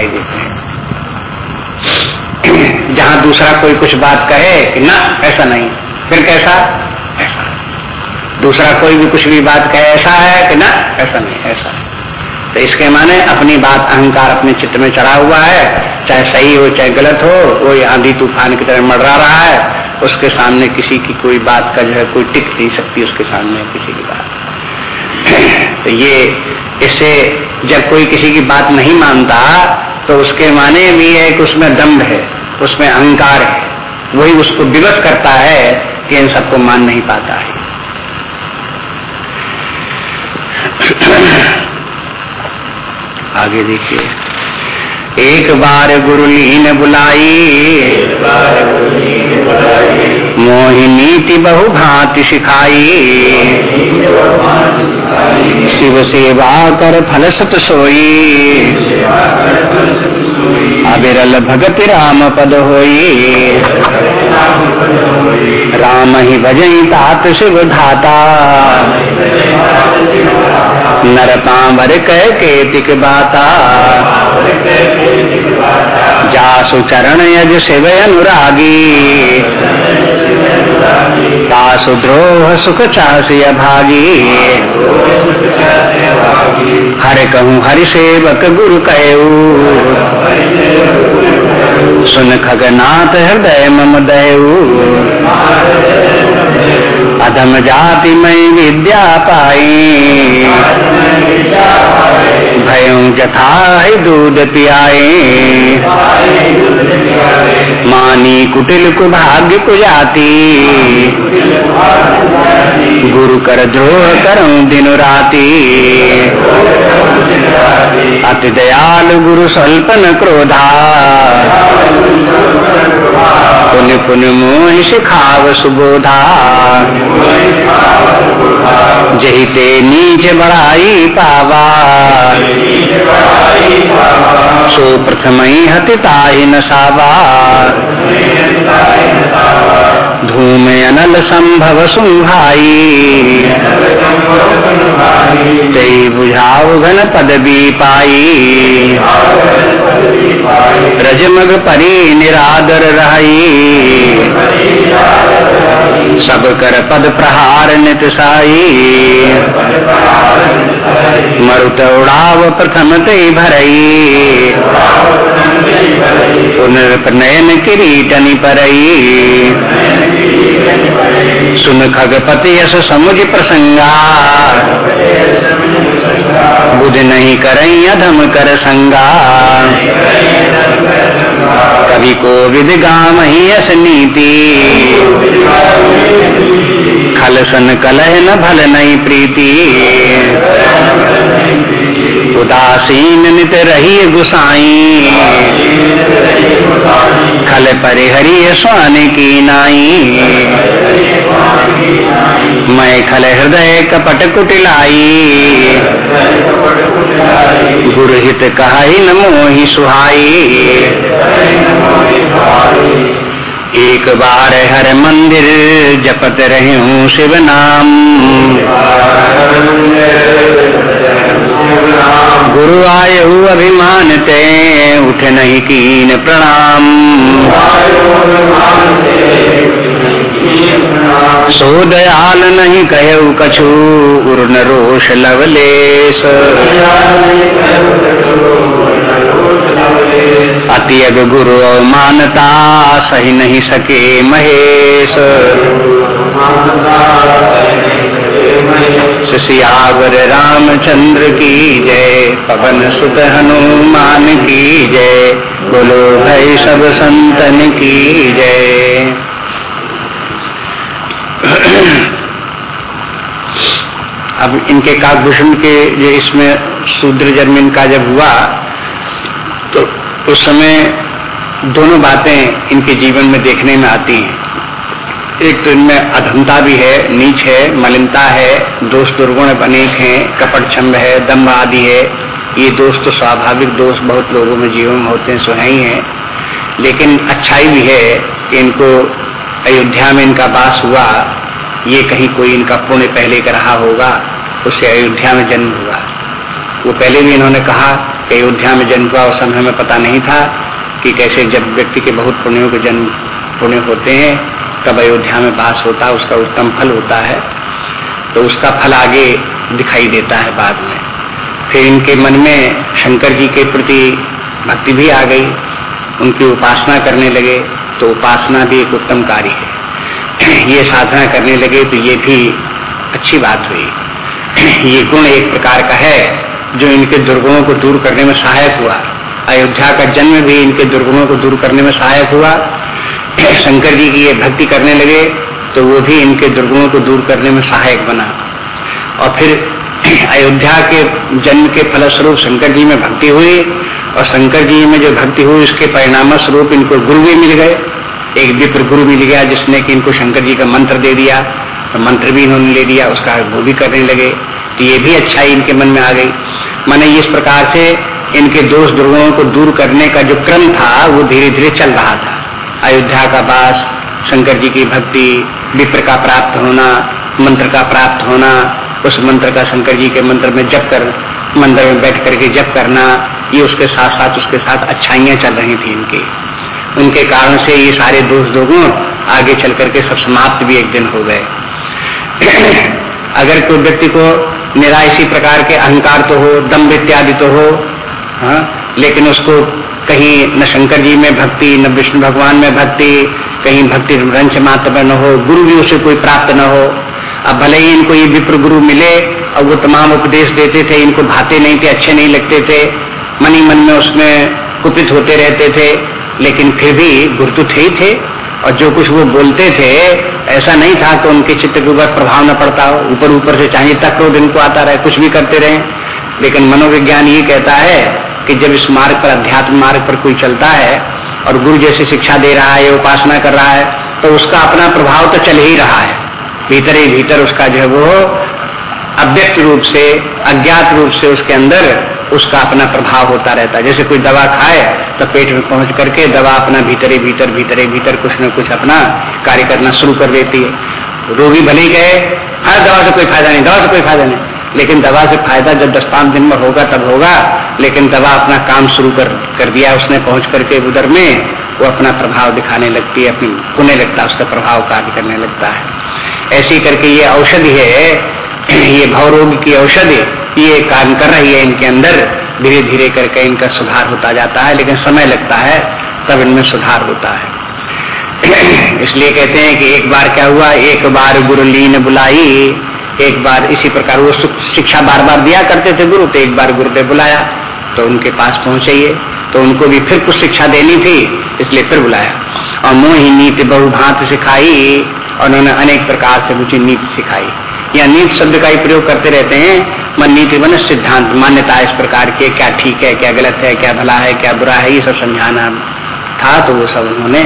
दिखाई देते हैं। जहाँ दूसरा कोई कुछ बात कहे कि ना, ऐसा नहीं। फिर कैसा? ऐसा। दूसरा कोई भी कुछ भी बात कहे, ऐसा है कि ना, ऐसा नहीं, ऐसा। तो इसके माने अपनी बात अहंकार अपने चित्त में चढ़ा हुआ है। चाहे सही हो, चाहे गलत हो, वो आंधी तूफ़ान की तरह मडरा रहा है। उसके सामने किसी की कोई बात का जो है, कोई टिक नहीं सकती उसके सामने किसी की बात। तो ये इससे जब कोई किसी की बात नहीं मानता तो उसके माने भी है कि उसमें दम्भ है उसमें अहंकार है। वही उसको विवश करता है कि इन सबको मान नहीं पाता है। आगे देखिए। एक बार गुरुलीन बुलाई। मोहि नीति बहु भांति सिखाई शिव सेवा कर फल सत सोई। अबिरल भगति राम पद होई। राम ही भजई तात शिव धाता। नर पावर कह केतिक बाता। जासु चरण यज शिव अनुरागी। तासु द्रोह सुख चासी अभागी। हर कहूँ हरि सेवक गुरु कहू सुन खगनाथ हृदय मम दयऊ अधम जाति में विद्या पाई। भयऊ जथा दूध पियाए मानी कुटिल को भाग्य को जाती गुरु कर द्रोह करूँ दिन राती। अति दयाल गुरु स्वल्पन क्रोधा। पुण्य पुण्य मोह सिखाव सुबोधा। जही ते नीच बड़ाई पावा। सो प्रथम ही हतिताई नसावा। धूम अनल संभव सुभाई तई बुझाओ घन पदवी पाई रजमग परी निरादर रही सब कर पद प्रहार नित साई। मरुत उड़ाव प्रथम तई भरई। पुनर्पनयन किरीटनी परई सुन खगपति यश समुझ प्रसंगा बुध नहीं करई अधम कर संगा कवि को विद गाम ही यस नीति खल सन कलह न भल नहीं प्रीति उदासीन नित रही गुसाई खल परिहरी स्वान की नाई। मैं खल हृदय कपट कुटिलाई। गुरुहित कहाई न मोहि सुहाई। एक बार हर मंदिर जपत रहे हूँ शिव नाम। गुरु आए हु अभिमान ते उठ नहीं कीन प्रणाम। सो दयाल नहीं कहु कछु, उर्न रोष लवलेश अति अग गुरु मानता सही नहीं सके महेश। सियावर रामचंद्र की जय, पवन सुत हनुमान की जय, बोलो भाई सब संतन की जय। अब इनके काकभूषण के जो इसमें शूद्र जन्म इनका जब हुआ तो उस समय दोनों बातें इनके जीवन में देखने में आती हैं। एक तो इनमें अधमता भी है, नीच है, मलिनता है, दोष दुर्गुण अनेक हैं, कपट छंद है, दम्भ आदि है। ये दोष तो स्वाभाविक दोष बहुत लोगों में जीवन में होते हैं, सो है लेकिन अच्छाई भी है कि इनको अयोध्या में इनका वास हुआ, ये कहीं कोई इनका पुण्य पहले का रहा होगा उससे अयोध्या में जन्म हुआ। वो पहले भी इन्होंने कहा कि अयोध्या में जन्म हुआ, उस समय हमें पता नहीं था कि कैसे जब व्यक्ति के बहुत पुण्यों के जन्म, पुण्य होते हैं तब अयोध्या में बास होता है, उसका उत्तम फल होता है तो उसका फल आगे दिखाई देता है बाद में। फिर इनके मन में शंकर जी के प्रति भक्ति भी आ गई, उनकी उपासना करने लगे तो उपासना भी एक उत्तम कार्य है। ये साधना करने लगे तो ये भी अच्छी बात हुई। ये गुण एक प्रकार का है, जो इनके दुर्गुणों को दूर करने में सहायक हुआ। अयोध्या का जन्म भी इनके दुर्गुणों को दूर करने में सहायक हुआ शंकर जी की ये भक्ति करने लगे तो वो भी इनके दुर्गुणों को दूर करने में सहायक बना। और फिर अयोध्या के जन्म के फलस्वरूप शंकर जी में भक्ति हुई, और शंकर जी में जो भक्ति हुई, उसके परिणाम स्वरूप इनको गुरु भी मिल गए। एक विप्र गुरु मिल गया, जिसने कि इनको शंकर जी का मंत्र दे दिया तो मंत्र भी इन्होंने ले दिया, उसका वो भी करने लगे। तो ये भी अच्छाई इनके मन में आ गई। मैंने इस प्रकार से इनके दोष दुर्गुणों को दूर करने का जो क्रम था, वो धीरे धीरे चल रहा था। अयोध्या का वास, शंकर जी की भक्ति, विप्र का प्राप्त होना, मंत्र का प्राप्त होना, उस मंत्र का शंकर जी के मंत्र में जप कर, मंदिर में बैठ करके जप करना, ये उसके साथ साथ उसके साथ अच्छाइयाँ चल रही थी इनकी उनके कारण से ये सारे दोष दुर्गुण आगे चल करके सब समाप्त भी एक दिन हो गए अगर कोई व्यक्ति को निरा इसी प्रकार के अहंकार तो हो दम्भ इत्यादि तो हो, हा? लेकिन उसको कहीं न शंकर जी में भक्ति, न विष्णु भगवान में भक्ति, कहीं भक्ति रंच मात्र में न हो, गुरु भी उसे कोई प्राप्त न हो। अब भले ही इनको ये विप्र गुरु मिले, और वो तमाम उपदेश देते थे, इनको भाते नहीं थे, अच्छे नहीं लगते थे, मन ही मन में उसमें कुपित होते रहते थे, लेकिन फिर भी गुरु तो थे ही थे, और जो कुछ वो बोलते थे, ऐसा नहीं था कि उनके चित्र के ऊपर प्रभाव न पड़ता हो, ऊपर ऊपर से चाहिए तक क्रोध इनको आता रहे, कुछ भी करते रहे। लेकिन मनोविज्ञान ये कहता है कि जब इस मार्ग पर, अध्यात्म मार्ग पर कोई चलता है और गुरु जैसे शिक्षा दे रहा है, उपासना कर रहा है तो उसका अपना प्रभाव तो चल ही रहा है। भीतर ही भीतर उसका जो है वो अव्यक्त रूप से, अज्ञात रूप से उसके अंदर उसका अपना प्रभाव होता रहता है। जैसे कोई दवा खाए तो पेट में पहुँच करके दवा अपना भीतर ही भीतर भीतर ही भीतर कुछ न कुछ अपना कार्य करना शुरू कर देती है। रोगी भले ही गए हर दवा से कोई फ़ायदा नहीं, दवा से कोई फ़ायदा नहीं। लेकिन दवा से फ़ायदा जब दस पाँच दिन में होगा, तब होगा। लेकिन दवा अपना काम शुरू कर कर दिया उसने पहुँच करके उधर में, वो अपना प्रभाव दिखाने लगती है, अपनी होने लगता है, उसका प्रभाव कार्य करने लगता है। ऐसी करके ये औषधि है, ये भवरोग की औषधि, ये काम कर रही है इनके अंदर धीरे धीरे करके इनका सुधार होता जाता है, लेकिन समय लगता है, तब इनमें सुधार होता है। इसलिए कहते हैं कि एक बार क्या हुआ, एक बार गुरु लीन बुलाई, एक बार इसी प्रकार वो शिक्षा बार बार दिया करते थे गुरु तो एक बार गुरुदेव बुलाया। तो उनके पास पहुँचे तो उनको भी फिर कुछ शिक्षा देनी थी, इसलिए फिर बुलाया। और मोही नीति बहुभात सिखाई, और उन्होंने अनेक प्रकार से मुझे नीति सिखाई। या नीति शब्द का ही प्रयोग करते रहते हैं, मन नीति बने सिद्धांत, मान्यता इस प्रकार के, क्या ठीक है, क्या गलत है, क्या भला है, क्या बुरा है, ये सब समझाना था तो वो सब उन्होंने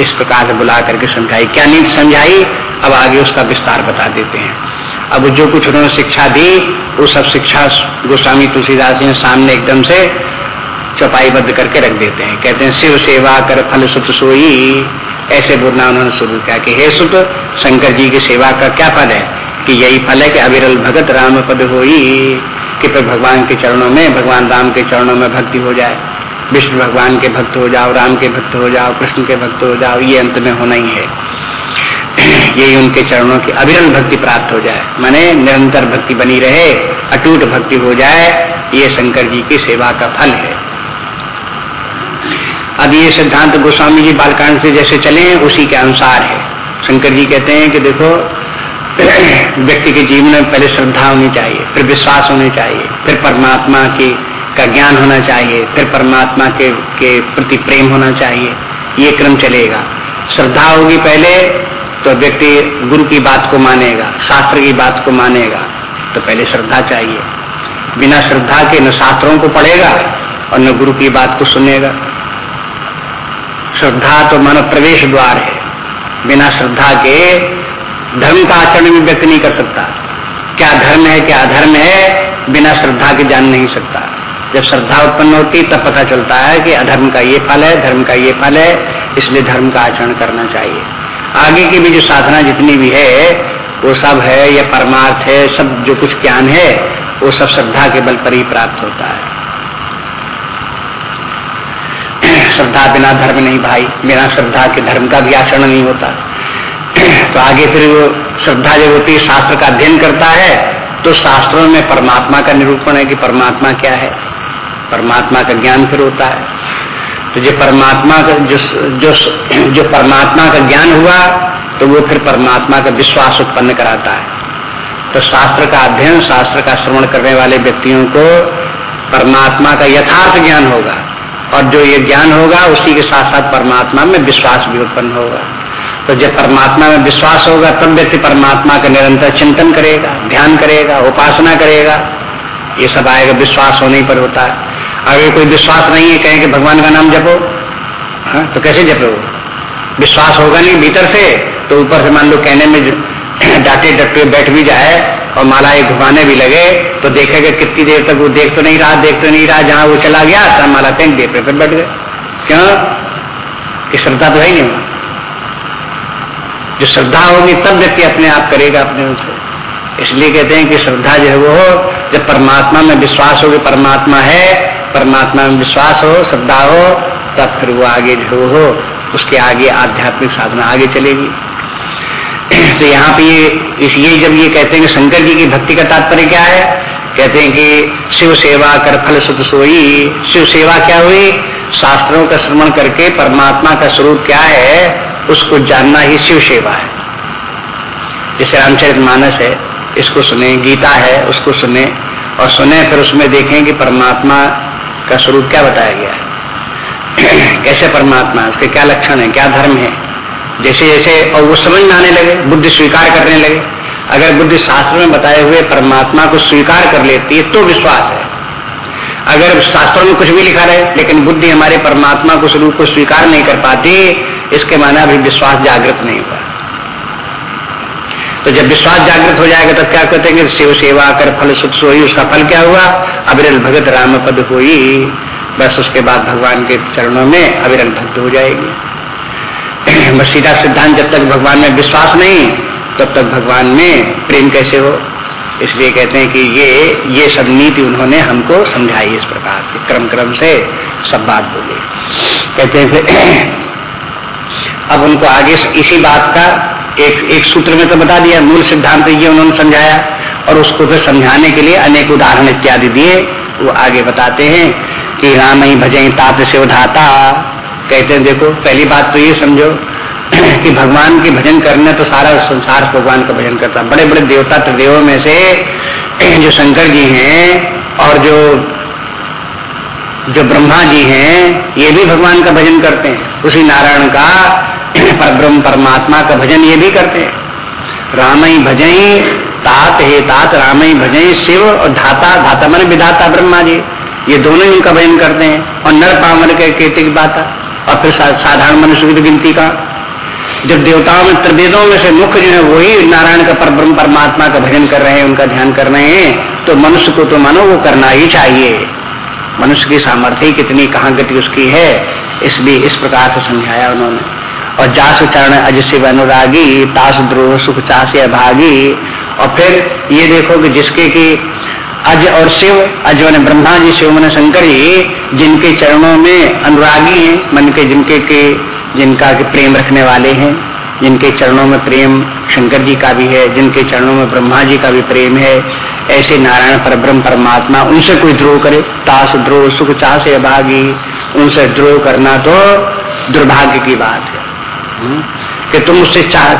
इस प्रकार से बुला करके समझाई। क्या नीति समझाई? अब आगे उसका विस्तार बता देते हैं। अब जो कुछ उन्होंने शिक्षा दी वो सब शिक्षा गोस्वामी तुलसीदास जी सामने एकदम से चौपाईबद्ध करके रख देते हैं। कहते हैं, शिव सेवा कर फल सुत सोई। ऐसे बोलना उन्होंने शुरू किया कि, हे सुत, शंकर जी की सेवा का क्या फल है? कि यही फल है कि अविरल भगत राम पद हो कि फिर भगवान के चरणों में, भगवान राम के चरणों में भक्ति हो जाए। विष्णु भगवान के भक्त हो जाओ, राम के भक्त हो जाओ, कृष्ण के भक्त हो जाओ, ये अंत में होना ही है। यही उनके चरणों की अविरल भक्ति प्राप्त हो जाए। माने निरंतर भक्ति बनी रहे, अटूट भक्ति हो जाए, ये शंकर जी की सेवा का फल है। अब ये सिद्धांत गोस्वामी जी बालकांड से जैसे चले उसी के अनुसार है। शंकर जी कहते हैं कि देखो, व्यक्ति के जीवन में पहले श्रद्धा होनी चाहिए, फिर विश्वास होनी चाहिए, फिर परमात्मा की, का ज्ञान होना चाहिए, फिर परमात्मा के के प्रति प्रेम होना चाहिए, ये क्रम चलेगा। श्रद्धा होगी पहले तो व्यक्ति गुरु की बात को मानेगा, शास्त्र की बात को मानेगा तो पहले श्रद्धा चाहिए। बिना श्रद्धा के न शास्त्रों को पढ़ेगा और न गुरु की बात को सुनेगा। श्रद्धा तो मानो प्रवेश द्वार है। बिना श्रद्धा के धर्म का आचरण भी व्यक्त नहीं कर सकता। क्या धर्म है, क्या अधर्म है, बिना श्रद्धा के जान नहीं सकता। जब श्रद्धा उत्पन्न होती, तब पता चलता है कि अधर्म का ये फल है, धर्म का ये फल है, इसलिए धर्म का आचरण करना चाहिए। आगे की भी जो साधना जितनी भी है, वो सब है, या परमार्थ है, सब जो कुछ ज्ञान है, वो सब श्रद्धा के बल पर ही प्राप्त होता है। श्रद्धा बिना धर्म नहीं भाई, बिना श्रद्धा के धर्म का भी आचरण नहीं होता। तो आगे फिर वो श्रद्धा जब होती है, शास्त्र का अध्ययन करता है तो शास्त्रों में परमात्मा का निरूपण है कि परमात्मा क्या है। परमात्मा का ज्ञान फिर होता है। तो जो परमात्मा का जो जो जो परमात्मा का ज्ञान हुआ तो वो फिर परमात्मा का विश्वास उत्पन्न कराता है। तो शास्त्र का अध्ययन, शास्त्र का श्रवण करने वाले व्यक्तियों को परमात्मा का यथार्थ ज्ञान होगा। और जो ये ज्ञान होगा, उसी के साथ साथ परमात्मा में विश्वास भी उत्पन्न होगा। तो जब परमात्मा में विश्वास होगा, तब व्यक्ति परमात्मा का निरंतर चिंतन करेगा, ध्यान करेगा, उपासना करेगा। ये सब आएगा, विश्वास होने पर होता है। अगर कोई विश्वास नहीं है, कहें कि भगवान का नाम जपो। हा? तो कैसे जपो विश्वास होगा नहीं भीतर से तो ऊपर से मान लो कहने में डाटे डटे बैठ भी जाए और माला एक घुमाने भी लगे तो देखेगा कितनी देर तक वो देख तो नहीं रहा, देख तो नहीं रहा, जहाँ वो चला गया तब माला फेंक दे फिर बैठ गए। क्यों? कि श्रद्धा तो है नहीं जो श्रद्धा होगी, तब व्यक्ति अपने आप करेगा अपने उनसे इसलिए कहते हैं कि श्रद्धा जो है वो जब परमात्मा में विश्वास हो परमात्मा है परमात्मा में विश्वास हो, श्रद्धा हो, तब फिर वो आगे जो हो उसके आगे आध्यात्मिक साधना आगे चलेगी। तो यहाँ पे ये इसलिए जब ये कहते हैं कि शंकर जी की भक्ति का तात्पर्य क्या है? कहते हैं कि शिव सेवा कर फल सुख सोई। शिव सेवा क्या हुई? शास्त्रों का श्रवण करके परमात्मा का स्वरूप क्या है? उसको जानना ही शिव सेवा है। जैसे रामचरित मानस है, इसको सुने, गीता है, उसको सुने और सुने, फिर उसमें देखें कि परमात्मा का स्वरूप क्या बताया गया है? कैसे परमात्मा उसके क्या लक्षण है? क्या धर्म है? जैसे जैसे और वो समझ में आने लगे, बुद्धि स्वीकार करने लगे। अगर बुद्धि शास्त्र में बताए हुए परमात्मा को स्वीकार कर लेती है तो विश्वास है। अगर शास्त्रों में कुछ भी लिखा रहे, लेकिन बुद्धि हमारे परमात्मा को स्वरूप को स्वीकार नहीं कर पाती, इसके माना अभी विश्वास जागृत नहीं हुआ। तो जब विश्वास जागृत हो जाएगा, तब क्या कहते हैं शिव सेवा कर फल सुख सोई, उसका फल क्या हुआ? अविरल भगत राम पद हुई। बस उसके बाद भगवान के चरणों में अविरल भक्त हो जाएगी। बस सीधा सिद्धांत, जब तक भगवान में विश्वास नहीं, तब तक भगवान में प्रेम कैसे हो? इसलिए कहते हैं कि ये ये सब नीति उन्होंने हमको समझाई इस प्रकार के क्रम क्रम से सब बात बोली। कहते हैं फिर अब उनको आगे इसी बात का एक एक सूत्र में तो बता दिया, मूल सिद्धांत ये उन्होंने समझाया, और उसको फिर समझाने के लिए अनेक उदाहरण इत्यादि दिए। वो आगे बताते हैं कि राम ही भजई तात से उधाता। कहते हैं, देखो, पहली बात तो ये समझो कि भगवान के भजन करने तो सारा संसार भगवान का भजन करता बड़े बड़े देवता त्रिदेवों में से जो शंकर जी हैं और जो जो ब्रह्मा जी हैं, ये भी भगवान का भजन करते हैं। उसी नारायण का पर ब्रह्म परमात्मा का भजन ये भी करते हैं। राम ही भजई तात हे तात, राम ही भजई शिव और धाता धाता मन विधाता ब्रह्मा जी। ये दोनों ही उनका भजन करते हैं। और नर पावन के केतिक बाता और फिर साधारण मनुष्य की गिनती का। जब देवताओं में, त्रिवेदों में से मुख्य जो है, वही नारायण का पर ब्रह्म परमात्मा का भजन कर रहे हैं, उनका ध्यान कर रहे हैं तो मनुष्य को तो मानो वो करना ही चाहिए। मनुष्य की सामर्थ्य कितनी कहाँ गति उसकी है इसलिए इस प्रकार से समझाया उन्होंने। और जास चरण अज शिव अनुरागी, तास द्रोह सुख चास अभागी और फिर ये देखो कि जिसके की अज और शिव, अज मन ब्रह्मा जी शिव मन शंकर जी, जिनके चरणों में अनुरागी हैं, मन के जिनके के, जिनका के प्रेम रखने वाले हैं, जिनके चरणों में प्रेम शंकर जी का भी है, जिनके चरणों में ब्रह्मा जी का भी प्रेम है, ऐसे नारायण पर ब्रह्म परमात्मा उनसे कोई द्रोह करे, तास द्रोह सुख चाह से अभागी, उनसे द्रोह करना तो दुर्भाग्य की बात है? कि तुम उससे चाह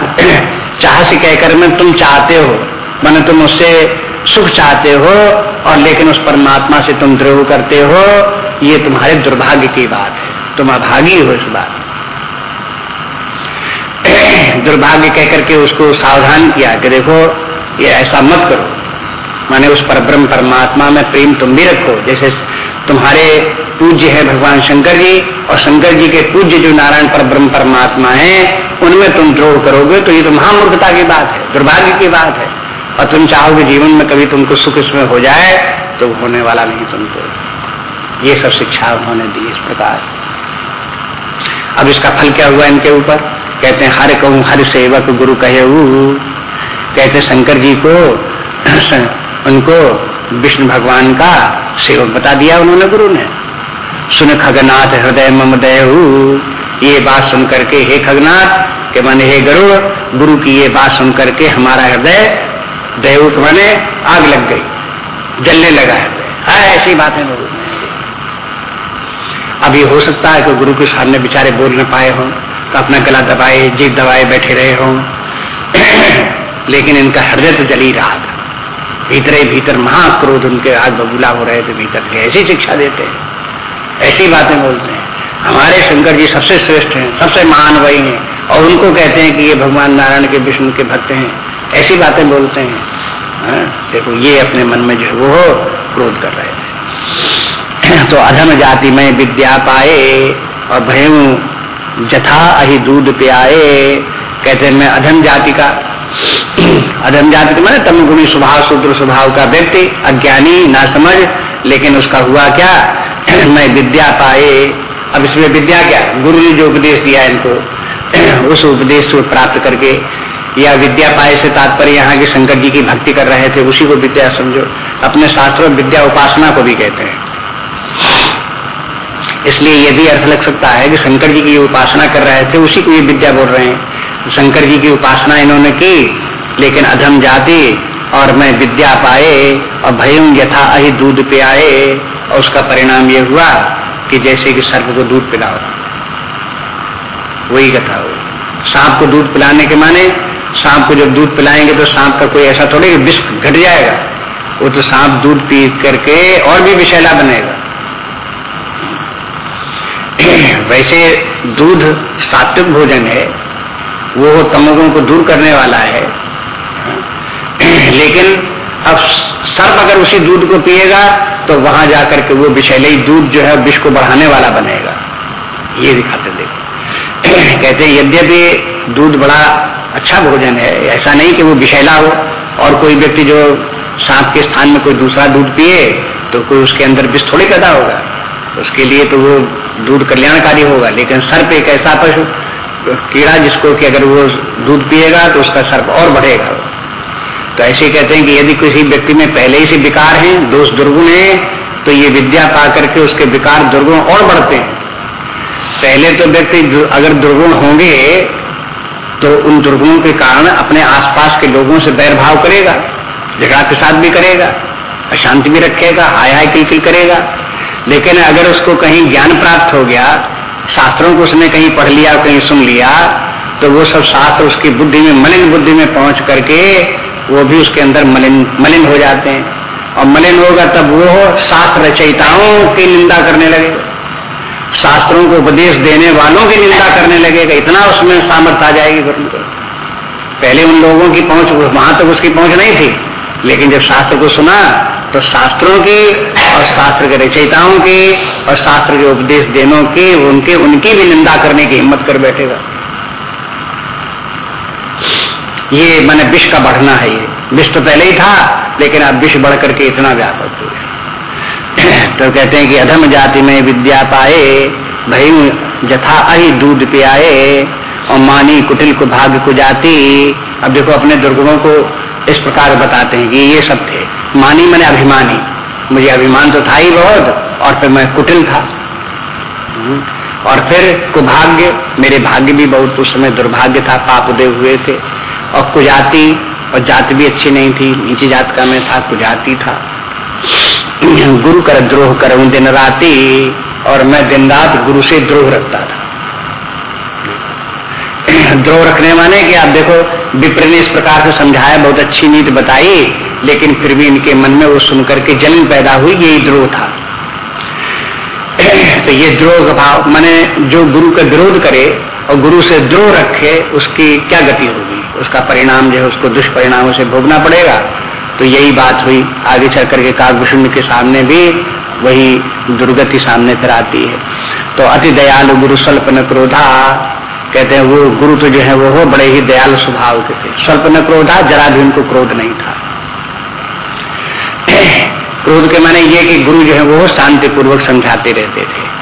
चाह से कहकर मैं तुम चाहते हो। मैंने तुम उससे सुख चाहते हो और लेकिन उस परमात्मा से तुम द्रोह करते हो। ये तुम्हारे दुर्भाग्य की बात है। तुम अभागी हो इस बात दुर्भाग्य कहकर के उसको सावधान किया कि देखो, ये ऐसा मत करो। माने उस पर ब्रह्म परमात्मा में प्रेम तुम भी रखो। जैसे तुम्हारे पूज्य है भगवान शंकर जी, और शंकर जी के पूज्य जो नारायण पर ब्रह्म परमात्मा है, उनमें तुम द्रोह करोगे तो ये तो महामूर्खता की बात है, दुर्भाग्य की बात है। और तुम चाहोगे जीवन में कभी तुमको सुख इसमें हो जाए तो होने वाला नहीं तुमको। ये सब शिक्षा उन्होंने दी इस प्रकार। अब इसका फल क्या हुआ इनके ऊपर? कहते हैं, हर कहूँ, हर सेवक गुरु कहे कहते शंकर जी को, उनको विष्णु भगवान का सेवक बता दिया उन्होंने गुरु ने। सुन खगनाथ हृदय मम दयहू, ये बात सुन करके हे खगनाथ, के माने हे गरुड़, गुरु की ये बात सुन करके हमारा हृदय दयहू के माने आग लग गई, जलने लगा हृदय हाँ ऐसी बात है गुरु। अभी हो सकता है कि गुरु के सामने बेचारे बोल न पाए हों तो अपना गला दबाए जीत दबाए बैठे रहे हों। लेकिन इनका हृदय तो जल ही रहा भीतर ही भीतर महाक्रोध उनके आज बबूला हो रहे थे, भीतर के ऐसी शिक्षा देते हैं। ऐसी बातें बोलते हैं। हमारे शंकर जी सबसे श्रेष्ठ हैं, सबसे महान वही हैं। और उनको कहते हैं कि ये भगवान नारायण के विष्णु के भक्त हैं। ऐसी बातें बोलते हैं। हा? देखो, ये अपने मन में जो है, वो क्रोध कर रहे थे। तो अधम जाति में विद्या पाए और भयू जथा अहि दूध पियाए। कहते हैं, मैं अधम जाति का अधम जाति मैंने तम गुणी स्वभाव, शूद्र स्वभाव का व्यक्ति, अज्ञानी ना समझ लेकिन उसका हुआ क्या? मैं विद्या पाए। अब इसमें विद्या क्या? गुरु ने जो उपदेश दिया इनको, उस उपदेश को प्राप्त करके, या विद्या पाए से तात्पर्य यहाँ के शंकर जी की भक्ति कर रहे थे, उसी को विद्या समझो। अपने शास्त्रों विद्या उपासना को भी कहते हैं। इसलिए ये भी अर्थ लग सकता है कि शंकर जी की उपासना कर रहे थे, उसी को ये विद्या बोल रहे हैं। शंकर जी की उपासना इन्होंने की लेकिन अधम जाति और मैं विद्या पाए और भयम यथा अहि दूध पे आए और उसका परिणाम ये हुआ कि जैसे कि सर्प को दूध पिलाओ। वही कथा हो सांप को दूध पिलाने के माने सांप को जब दूध पिलाएँगे तो सांप का कोई ऐसा थोड़ी विष घट जाएगा। वो तो सांप दूध पी करके और भी विषैला बनेगा। वैसे दूध सात्विक भोजन है, वो तमोगुण को दूर करने वाला है। लेकिन अब सर्प अगर उसी दूध को पिएगा तो वहाँ जाकर के वो विषैले दूध जो है, विष को बढ़ाने वाला बनेगा। ये दिखाते देखो। कहते यद्यपि दूध बड़ा अच्छा भोजन है, ऐसा नहीं कि वो विषैला हो, और कोई व्यक्ति जो सांप के स्थान में कोई दूसरा दूध पिए तो कोई उसके अंदर विष थोड़ी पैदा होगा। उसके लिए तो वो दूध कल्याणकारी होगा, लेकिन सर्प एक ऐसा पशु, कीड़ा जिसको कि अगर वो दूध पिएगा तो उसका सर्प और बढ़ेगा। तो ऐसे कहते हैं कि यदि किसी व्यक्ति में पहले ही से विकार है, दोष दुर्गुण है तो ये विद्या पा करके उसके विकार दुर्गुण और बढ़ते हैं। पहले तो व्यक्ति अगर दुर्गुण होंगे तो उन दुर्गुणों के कारण अपने आसपास के लोगों से बैर भाव करेगा झगड़ा के साथ भी करेगा, अशांति भी रखेगा हाय हाय किल करेगा। लेकिन अगर उसको कहीं ज्ञान प्राप्त हो गया, शास्त्रों को उसने कहीं पढ़ लिया, कहीं सुन लिया तो वो सब शास्त्र उसकी बुद्धि में, मलिन बुद्धि में पहुँच करके वो भी उसके अंदर मलिन मलिन हो जाते हैं। और मलिन होगा तब वो शास्त्र रचयिताओं की निंदा करने लगेगा शास्त्रों को उपदेश देने वालों की निंदा करने लगेगा इतना उसमें सामर्थ्य आ जाएगी पहले उन लोगों की पहुँच, वहाँ तक उसकी पहुँच नहीं थी। लेकिन जब शास्त्र को सुना तो शास्त्रों की और शास्त्र के रचयिताओं की और शास्त्र के उपदेश देनों की, उनके, उनकी भी निंदा करने की हिम्मत कर बैठेगा। ये मैंने विष का बढ़ना है ये। विष तो पहले ही था, लेकिन अब विष बढ़ करके इतना व्यापक हो गया। तो कहते हैं कि अधम जाति में विद्या पाए भई जथा अहि दूध पियाए, और मानी कुटिल को भाग्य को जाती अब देखो, अपने दुर्गुणों को इस प्रकार बताते हैं कि ये सब थे। मानी मैंने अभिमानी। मुझे अभिमान तो था ही बहुत, और फिर मैं कुटिल था। हम्म। और फिर कुभाग्य, मेरे भाग्य भी बहुत उस समय दुर्भाग्य था, पाप उदय हुए थे। और कुजाति, और जात भी अच्छी नहीं थी। नीचे जात का मैं था, कुजाति था। गुरु कर द्रोह करूँ दिन राति, और मैं दिन रात गुरु से द्रोह रखता था। द्रोह रखने माने कि आप देखो विप्र ने इस प्रकार से समझाया, बहुत अच्छी नीति बताई, लेकिन फिर भी इनके मन में वो सुनकर के जलन पैदा हुई, यही द्रोह था। तो ये द्रोह भाव, माने जो गुरु का विरोध करे, और गुरु से द्रोह रखे, उसकी क्या गति होगी? उसका परिणाम जो है, उसको दुष्परिणामों से भोगना पड़ेगा। तो यही बात हुई। आगे चल करके काकभूषण के सामने भी वही दुर्गति सामने फिर आती है। तो अति दयालु गुरु स्वल्प न क्रोधा, कहते हैं वो गुरु तो जो है, वो हो बड़े ही दयालु स्वभाव के थे। स्वल्प न क्रोधा, जरा भी उनको क्रोध नहीं था। क्रोध के माने ये कि गुरु जो है, वो शांतिपूर्वक समझाते रहते थे।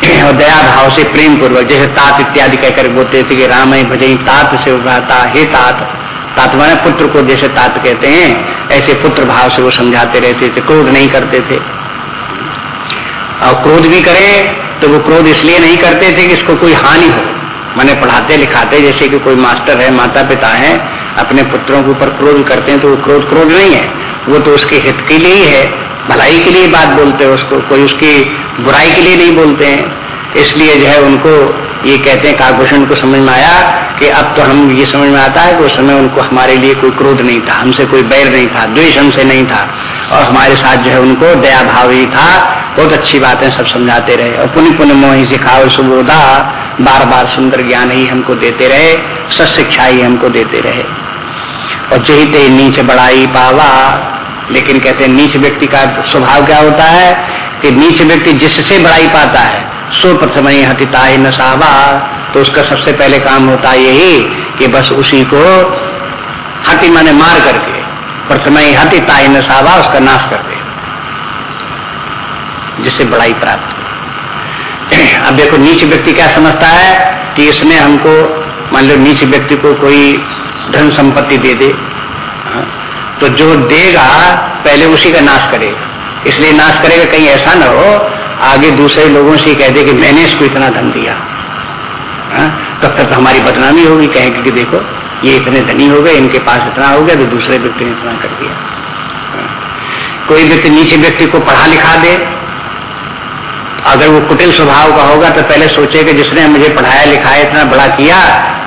और दया भाव से प्रेम पूर्वक जैसे तात इत्यादि कहकर बोलते थे कि राम भजई तात से उगाता, हे तात तात माने पुत्र को जैसे तात कहते हैं, ऐसे पुत्र भाव से वो समझाते रहते थे, क्रोध नहीं करते थे। और क्रोध भी करें तो वो क्रोध इसलिए नहीं करते थे कि इसको कोई हानि हो। मैंने पढ़ाते लिखाते, जैसे कि कोई मास्टर है माता पिता है, अपने पुत्रों के ऊपर क्रोध करते हैं तो वो क्रोध क्रोध नहीं है। वो तो उसके हित के लिए ही है, भलाई के लिए बात बोलते हैं उसको, कोई उसकी बुराई के लिए नहीं बोलते हैं। इसलिए जो है उनको ये कहते हैं, काकभूषण को समझ में आया कि अब तो हम ये समझ में आता है कि उस समय उनको हमारे लिए कोई क्रोध नहीं था, हमसे कोई बैर नहीं था, द्वेष हमसे नहीं था। और हमारे साथ जो है उनको दया भाव ही था। बहुत अच्छी बातें सब समझाते रहे। और पुण्य पुण्य मोही सिखाओ, सुबोधा बार बार सुंदर ज्ञान ही हमको देते रहे सत शिक्षा ही हमको देते रहे। और जही ते नीच बढ़ाई पावा, लेकिन कहते हैं, नीच व्यक्ति का स्वभाव क्या होता है? कि नीच व्यक्ति जिससे बढ़ाई पाता है सो प्रथम हतिता ही नशावा तो उसका सबसे पहले काम होता यही कि बस उसी को हति माने मार करके प्रथम हतिता ही नशावा उसका नाश कर दे जिससे बड़ाई प्राप्त अब देखो नीच व्यक्ति क्या समझता है कि इसने हमको मान लो नीच व्यक्ति को कोई धन संपत्ति दे दे हाँ, तो जो देगा पहले उसी का नाश करेगा। इसलिए नाश करेगा कहीं ऐसा ना हो आगे दूसरे लोगों से कह दे कि मैंने इसको इतना धन दिया। हाँ, तब तक तो हमारी बदनामी होगी कहेंगे कि देखो ये इतने धनी हो गए इनके पास इतना हो गया तो दूसरे व्यक्ति ने इतना कर दिया। हाँ, कोई व्यक्ति नीचे व्यक्ति को पढ़ा लिखा दे अगर वो कुटिल स्वभाव का होगा तो पहले सोचे कि जिसने मुझे पढ़ाया लिखाया इतना बड़ा किया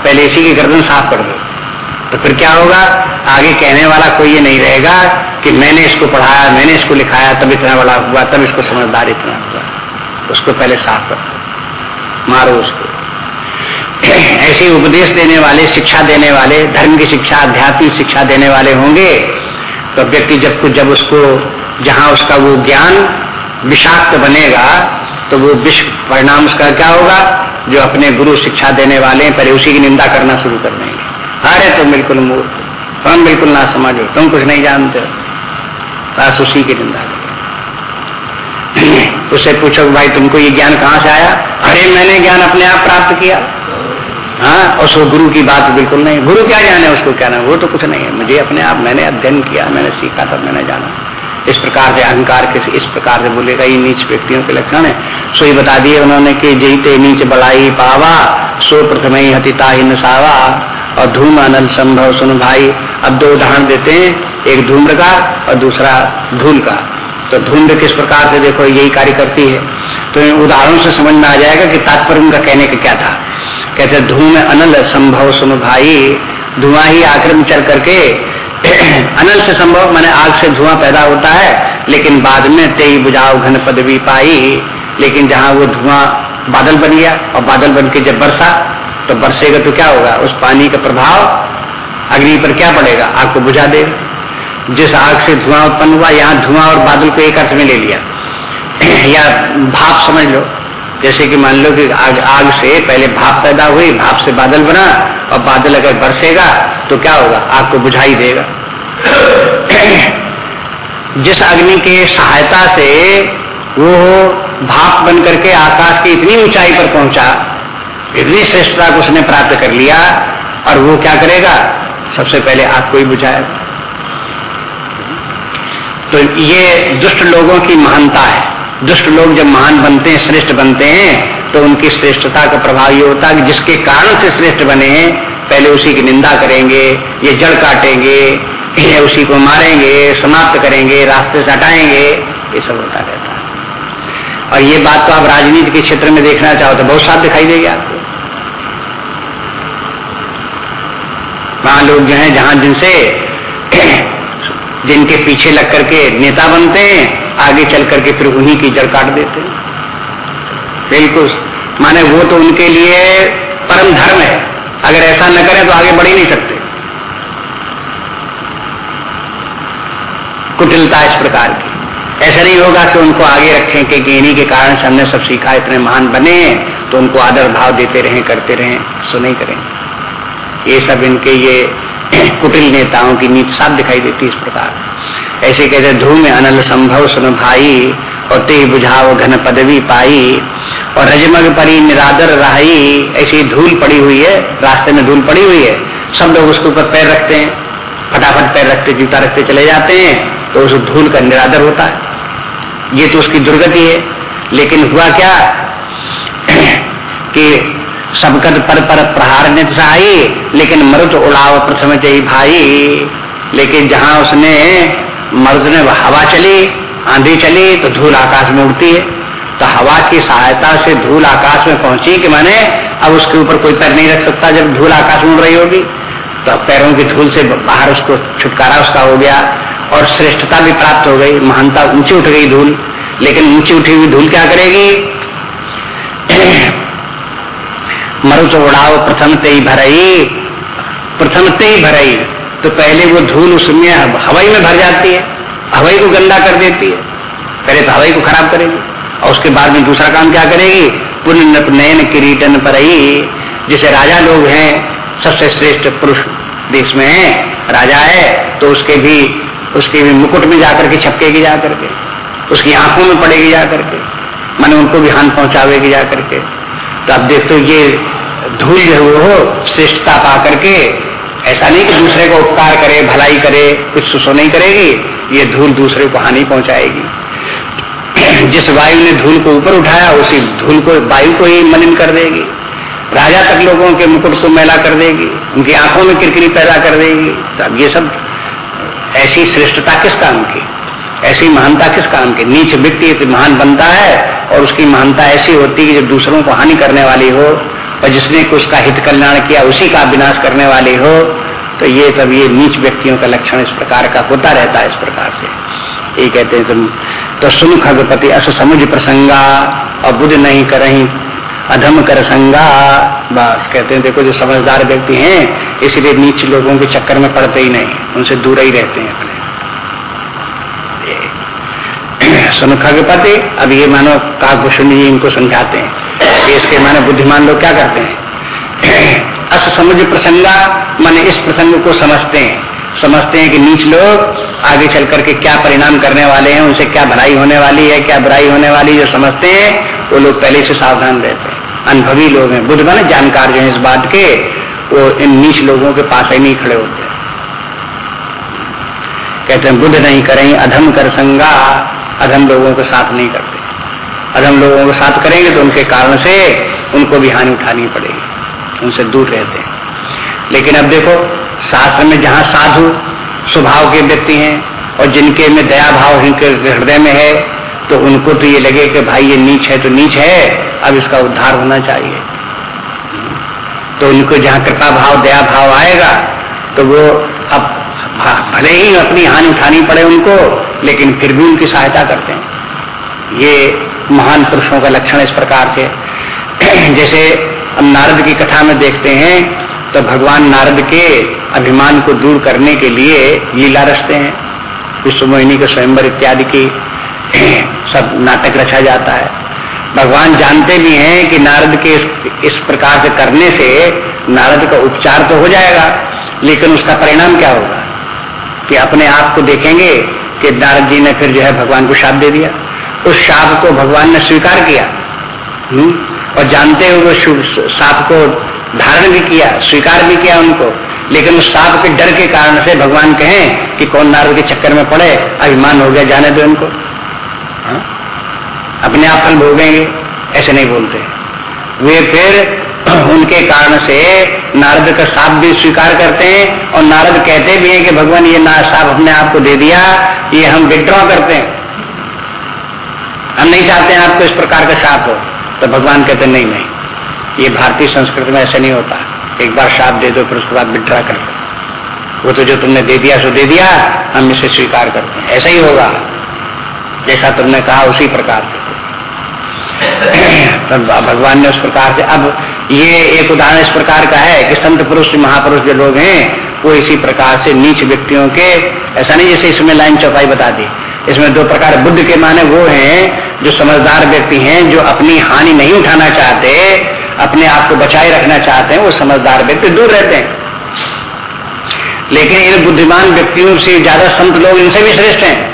पहले इसी की गर्दन साफ़ कर दो। तो फिर क्या होगा? आगे कहने वाला कोई ये नहीं रहेगा कि मैंने इसको पढ़ाया, मैंने इसको लिखाया, तब इतना बड़ा हुआ, तब इसको समझदार इतना हुआ। उसको पहले साफ़ कर मारो उसको। ऐसे उपदेश देने वाले, शिक्षा देने वाले, धर्म की शिक्षा, आध्यात्मिक शिक्षा देने वाले होंगे तो व्यक्ति जब कुछ, जब उसको, जहाँ उसका वो ज्ञान विषाक्त बनेगा तो वो विश्व परिणाम उसका क्या होगा? जो अपने गुरु शिक्षा देने वाले पहले उसी की निंदा करना शुरू कर अरे तुम बिल्कुल मूर्ख। तुम बिल्कुल ना समझो। तुम कुछ नहीं जानते। बस उसी की निंदा उससे पूछो भाई, तुमको ये ज्ञान कहाँ से आया? अरे, मैंने ज्ञान अपने आप प्राप्त किया। हाँ सो गुरु की बात बिल्कुल नहीं। गुरु क्या जाने उसको क्या ना? वो तो कुछ नहीं है। मुझे अपने आप मैंने अध्ययन किया, मैंने सीखा तब मैंने जाना। इस प्रकार से अहंकार के, इस प्रकार से बोलेगा ये नीच व्यक्तियों के लक्षण है। सो ही बता दिए उन्होंने कि जीते नीच बलाई पावा, सो प्रथम ही हतिता ही नसावा। और धूम अनल संभव, सुन भाई, अब दो उदाहरण देते हैं, एक धूम्र का और दूसरा धूल का। तो धूम्र किस प्रकार से देखो, यही कार्य करती है। तो उदाहरणों से समझ में आ जाएगा कि तात्पर्य उनका कहने का क्या था। कहते धूम अनल संभव, सुन भाई, धुआँ ही आखिर में चल करके, अनल से संभव मैंने आग से धुआँ पैदा होता है, लेकिन बाद में तेई बुझाओ घन पदवी पाई, लेकिन जहाँ वो धुआँ बादल बन गया, और बादल बन के जब बरसा तो बरसेगा तो क्या होगा? उस पानी का प्रभाव अग्नि पर क्या पड़ेगा? आग को बुझा देगा जिस आग से धुआँ उत्पन्न हुआ यहाँ धुआँ और बादल को एक अर्थ में ले लिया। या भाप समझ लो। जैसे कि मान लो कि आग, आग से पहले भाप पैदा हुई भाप से बादल बना और बादल अगर बरसेगा तो क्या होगा? आग को बुझाई देगा। जिस अग्नि के सहायता से वो भाप बन करके आकाश की इतनी ऊंचाई पर पहुँचा इतनी श्रेष्ठता को उसने प्राप्त कर लिया, और वो क्या करेगा? सबसे पहले आपको ही बुझाएगा तो ये दुष्ट लोगों की महानता है। दुष्ट लोग जब महान बनते हैं, श्रेष्ठ बनते हैं तो उनकी श्रेष्ठता का प्रभाव ये होता है कि जिसके कारण से श्रेष्ठ बने हैं, पहले उसी की निंदा करेंगे, ये जड़ काटेंगे ये उसी को मारेंगे, समाप्त करेंगे, रास्ते से हटाएँगे, ये सब होता रहता है। और ये बात तो आप राजनीति के क्षेत्र में देखना चाहो तो बहुत साफ़ दिखाई देगी आपको। वहाँ लोग जो है, जहाँ जिनसे जिनके पीछे लग करके नेता बनते हैं, आगे चल करके फिर उन्हीं की जड़ काट देते हैं। बिल्कुल। माने वो तो उनके लिए परम धर्म है। अगर ऐसा न करें तो आगे बढ़ ही नहीं सकते। कुटिलता इस प्रकार की। ऐसा नहीं होगा कि उनको आगे रखें कि इन्हीं के कारण से हमने सब सीखा, इतने महान बने तो उनको आदर भाव देते रहें, करते रहें सो नहीं करें। ये सब इनके ये कुटिल नेताओं की नीति साफ़ दिखाई देती इस प्रकार। ऐसे कहते धूम अनल संभव सुन भाई, और ते बुझाओ घन पदवी पाई, और रजमग परी निरादर रही। ऐसी धूल पड़ी हुई है, रास्ते में धूल पड़ी हुई है। सब लोग उसके ऊपर पैर रखते हैं, फटाफट पैर रखते, जूता रखते चले जाते हैं तो उस धूल का निरादर होता है। ये तो उसकी दुर्गति है। लेकिन हुआ क्या कि सबकत पर पर प्रहार निशाई लेकिन मरुत उड़ाव प्रथम ही भाई। लेकिन जहाँ उसने मर्द ने हवा चली, आंधी चली तो धूल आकाश में उड़ती है। तो हवा की सहायता से धूल आकाश में पहुँची कि मैंने अब उसके ऊपर कोई पैर नहीं रख सकता जब धूल आकाश में उड़ रही होगी। तो पैरों की धूल से बाहर उसको छुटकारा उसका हो गया और श्रेष्ठता भी प्राप्त हो गई। महानता ऊँची उठ गई धूल। लेकिन ऊँची उठी हुई धूल क्या करेगी? मरुच उड़ाओ, प्रथम ते ही भरई। प्रथम ते ही भरई। तो पहले वो धूल उसमें हवाई में भर जाती है, हवाई को गंदा कर देती है। पहले तो हवाई को खराब करेगी, और उसके बाद में दूसरा काम क्या करेगी? पुण्य नयन किरीटन पर ही जैसे राजा लोग हैं, सबसे श्रेष्ठ पुरुष देश में है राजा है तो उसके भी उसके भी मुकुट में जाकर के, छपकेगी जाकर के, उसकी आँखों में पड़ेगी जाकर के, मन उनको भी हान पहुंचावेगी जाकर के। तो अब देखते ये धूल जो वो श्रेष्ठता पा करके ऐसा नहीं कि दूसरे को उपकार करे, भलाई करे, कुछ सुसो नहीं करेगी, ये धूल दूसरे को हानि पहुंचाएगी। जिस वायु ने धूल को ऊपर उठाया, उसी धूल को, वायु को ही मलिन कर देगी। राजा तक लोगों के मुकुट को मैला कर देगी, उनकी आँखों में किरकिरी पैदा कर देगी। तो अब ये सब, ऐसी श्रेष्ठता किस काम की ऐसी महानता किस काम की? नीच व्यक्ति महान बनता है और उसकी महानता ऐसी होती है कि जो दूसरों को हानि करने वाली हो और जिसने उसका हित कल्याण किया, उसी का विनाश करने वाली हो तो ये तब ये नीच व्यक्तियों का लक्षण इस प्रकार का होता रहता है इस प्रकार से। ये कहते हैं, तुम तो सुन खगपति, अस समुझ प्रसंगा और बुद्ध नहीं करही, अधम कर संगा। बस, कहते हैं, देखो, जो समझदार व्यक्ति हैं, इसलिए नीच लोगों के चक्कर में पड़ते ही नहीं, उनसे दूर ही रहते हैं अपने। सुन खगपति अब ये मानो काकुशुनी जी इनको समझाते हैं। कि इसके माने बुद्धिमान लोग क्या करते हैं? अस समझ प्रसंगा, माने इस प्रसंग को समझते हैं। समझते हैं कि नीच लोग आगे चल करके क्या परिणाम करने वाले हैं, उनसे क्या भलाई होने वाली है, क्या बुराई होने वाली जो समझते हैं, वो लोग पहले से सावधान रहते हैं। अनुभवी लोग हैं। बुद्ध माने जानकार जो है इस बात के, वो इन नीच लोगों के पास ही नहीं खड़े होते। कहते हैं, बुद्ध नहीं करें अधम कर संगा अधम लोगों के साथ नहीं करते। अधम लोगों के साथ करेंगे तो उनके कारण से उनको भी हानि उठानी पड़ेगी। उनसे दूर रहते हैं। लेकिन अब देखो, शास्त्र में जहाँ साधु स्वभाव के व्यक्ति हैं और जिनके में दया भाव इनके हृदय में है तो उनको तो ये लगे कि भाई ये नीच है तो नीच है, अब इसका उद्धार होना चाहिए। तो उनको जहाँ कृपा भाव, दया भाव आएगा तो वो अब भले ही अपनी हानि उठानी पड़े उनको लेकिन फिर भी उनकी सहायता करते हैं। ये महान पुरुषों का लक्षण इस प्रकार के। जैसे हम नारद की कथा में देखते हैं तो भगवान नारद के अभिमान को दूर करने के लिए लीला रचते हैं। विश्व मोहिनी के स्वयंवर इत्यादि की सब नाटक रचा जाता है। भगवान जानते भी हैं कि नारद के इस, इस प्रकार से करने से नारद का उपचार तो हो जाएगा लेकिन उसका परिणाम क्या होगा? कि अपने आप को देखेंगे कि नारद जी ने फिर जो है भगवान को शाप दे दिया उस शाप को भगवान ने स्वीकार किया हुँ? हम्म? और जानते हुए साप को धारण भी किया, स्वीकार भी किया उनको लेकिन उस साप के डर के कारण से भगवान कहें कि कौन नारद के चक्कर में पड़े, अभिमान हो गया जाने दो उनको हा? अपने आप फल भोगेंगे, ऐसे नहीं बोलते वे फिर उनके कारण से नारद का साप भी स्वीकार करते हैं और नारद कहते भी हैं कि भगवान, ये ना साप अपने आपको दे दिया, ये हम विड्रॉ करते हैं। हम नहीं चाहते हैं आपको इस प्रकार का साप हो। तो भगवान कहते नहीं नहीं, ये भारतीय संस्कृति में ऐसा नहीं होता। एक बार साप दे दो, फिर उसके बाद विड्रा कर लो वो तो जो तुमने दे दिया, सो दे दिया, हम इसे स्वीकार करते हैं। ऐसा ही होगा। जैसा तुमने कहा, उसी प्रकार से। तब भगवान ने उस प्रकार से अब ये एक उदाहरण इस प्रकार का है कि संत पुरुष, महापुरुष जो लोग हैं, वो इसी प्रकार से नीच व्यक्तियों के ऐसा नहीं जैसे इसमें लाइन चौपाई बता दी। इसमें दो प्रकार बुद्ध के माने वो हैं, जो समझदार व्यक्ति हैं, जो अपनी हानि नहीं उठाना चाहते, अपने आप को बचाए रखना चाहते हैं, वो समझदार व्यक्ति दूर रहते हैं। लेकिन इन बुद्धिमान व्यक्तियों से ज़्यादा संत लोग इनसे भी श्रेष्ठ हैं।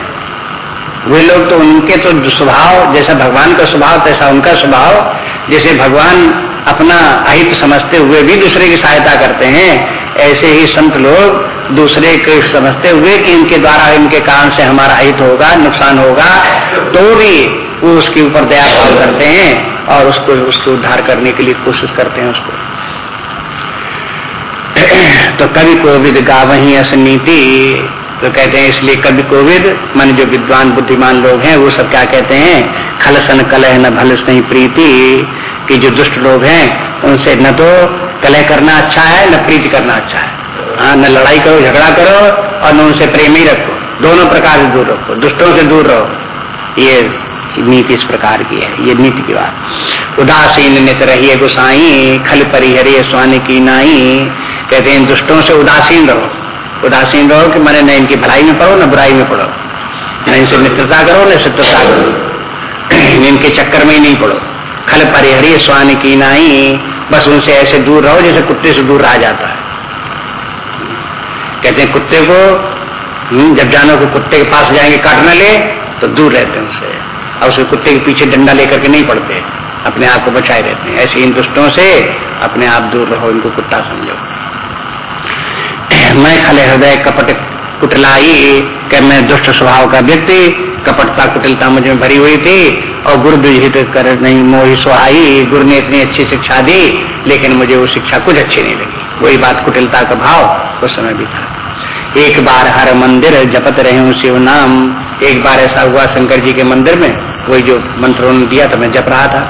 वे लोग तो उनके तो स्वभाव, जैसा भगवान का स्वभाव, तैसा उनका स्वभाव, जैसे भगवान अपना अहित समझते हुए भी दूसरे की सहायता करते हैं। ऐसे ही संत लोग दूसरे को समझते हुए कि इनके द्वारा, इनके कारण से हमारा हित होगा, नुकसान होगा तो भी वो उसके ऊपर दया भाव करते हैं और उसको उसको उद्धार करने के लिए कोशिश करते हैं उसको। तो कभी कोविद गावही असनीति तो कहते हैं, इसलिए कभी कोविद मान जो विद्वान, बुद्धिमान लोग हैं, वो सब क्या कहते हैं, खलसन कलह न भलस नहीं प्रीति, कि जो दुष्ट लोग हैं, उनसे न तो कलह करना अच्छा है, न प्रीति करना अच्छा है। हाँ न लड़ाई करो, झगड़ा करो, और न उनसे प्रेम ही रखो। दोनों प्रकार से दूर रखो, दुष्टों से दूर रहो। ये नीति इस प्रकार की है, ये नीति की बात। उदासीन नित रहिए गुसाई, खल परिहरे स्वानी की नाई। कहते हैं, दुष्टों से उदासीन रहो। उदासीन रहो कि मैंने न इनकी भलाई में पढ़ो न बुराई में पढ़ो। न इनसे मित्रता करो न शत्रुता करो। इनके चक्कर में ही नहीं पढ़ो। खल परिहरी स्वान की नाई। बस उनसे ऐसे दूर रहो जैसे कुत्ते से दूर रहा जाता है। कहते हैं कुत्ते को हम्म, जब जानो को कुत्ते के पास जाएँगे काटने ले तो दूर रहते हैं उनसे। और उसके कुत्ते के पीछे डंडा लेकर के नहीं पड़ते अपने आप को बचाए रहते हैं। ऐसे इन दुष्टों से अपने आप दूर रहो इनको कुत्ता समझो। मैं खले हृदय कपट कुटलाई कि मैं दुष्ट स्वभाव का व्यक्ति, कपटता कुटिलता मुझमें भरी हुई थी, और गुरु विहित कर नहीं मोही सुहाई, गुरु ने इतनी अच्छी शिक्षा दी, लेकिन मुझे वो शिक्षा कुछ अच्छी नहीं लगी। वही बात कुटिलता का भाव उस समय भी था। एक बार हर मंदिर जपत रहे हूँ शिव नाम। एक बार ऐसा हुआ शंकर जी के मंदिर में, वही जो मंत्रों ने दिया था, मैं जप रहा था।